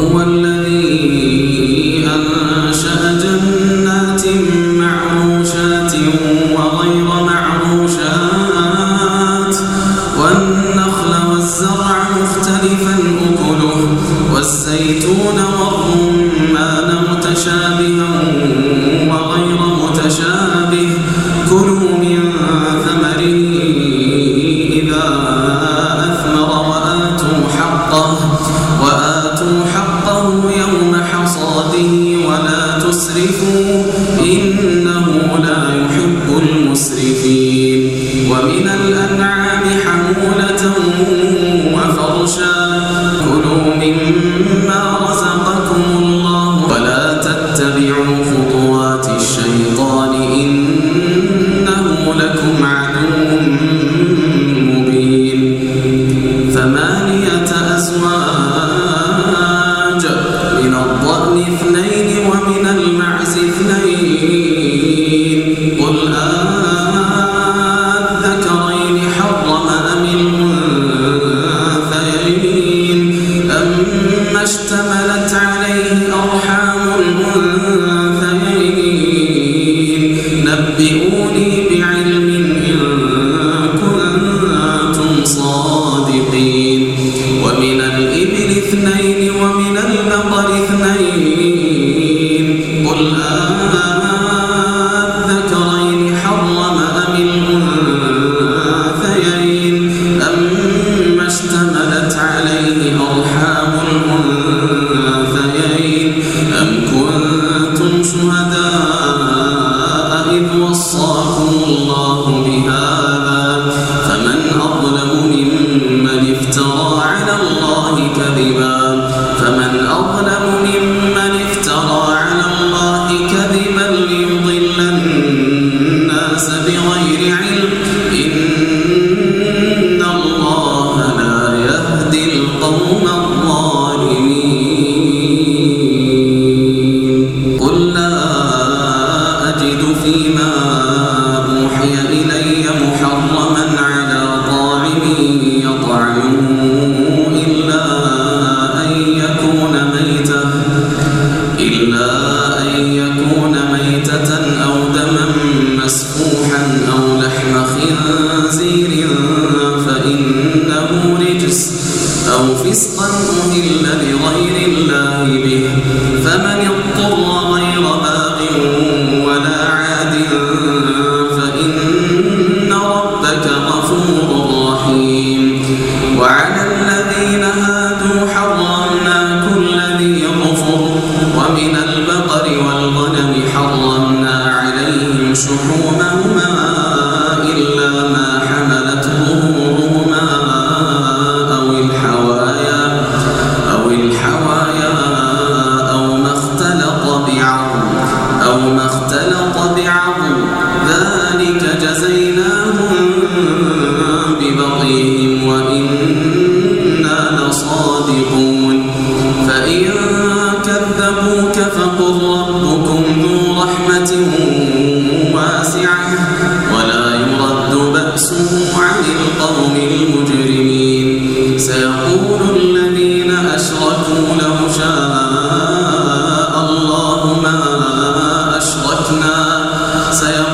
وهو الذي أنشأ جنات معروشات وغير معروشات والنخل والزرع مختلفا أكله والزيتون والرمان متشابها وغير متشابه بغير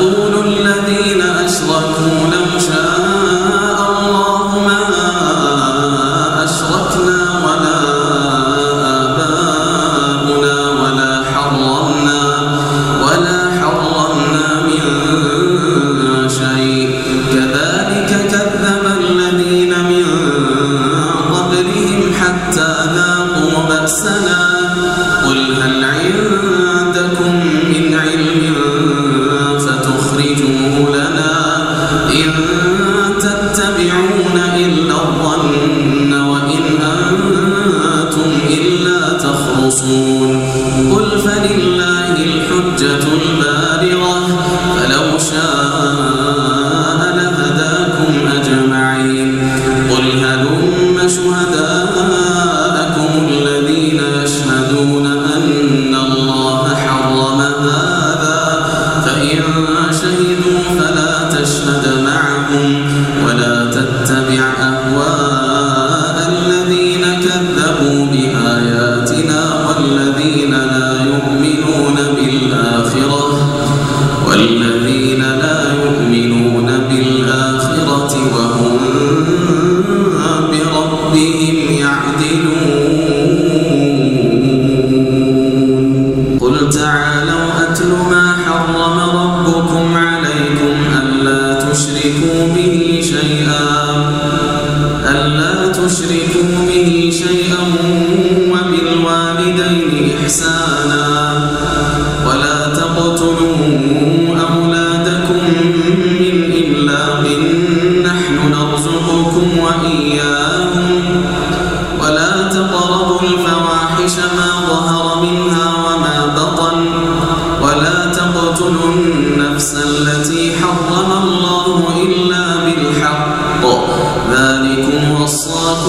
أهواء الذين كذبوا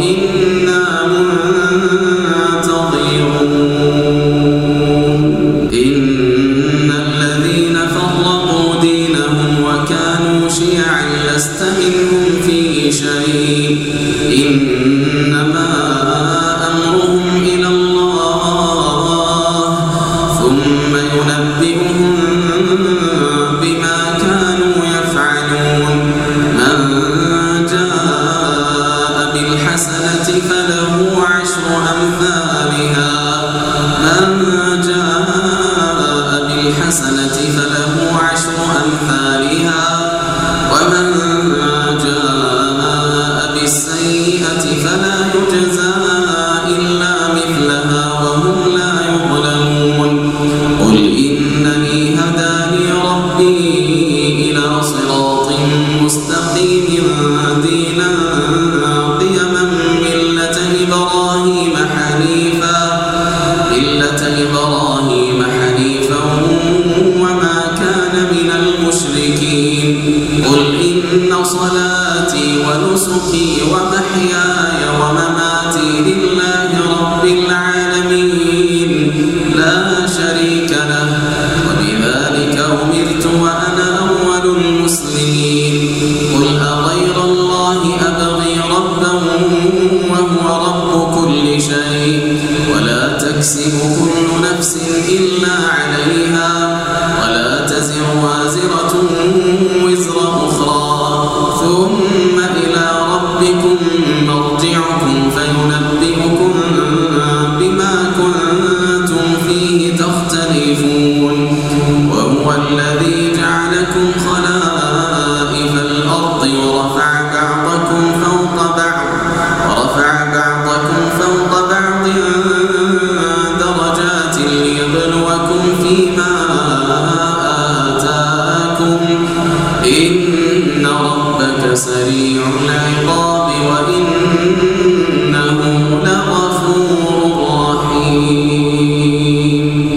إنا منا تطيعون إنا الذين فرقوا دينهم وكانوا شيعا لست منهم في شيء. مستقيم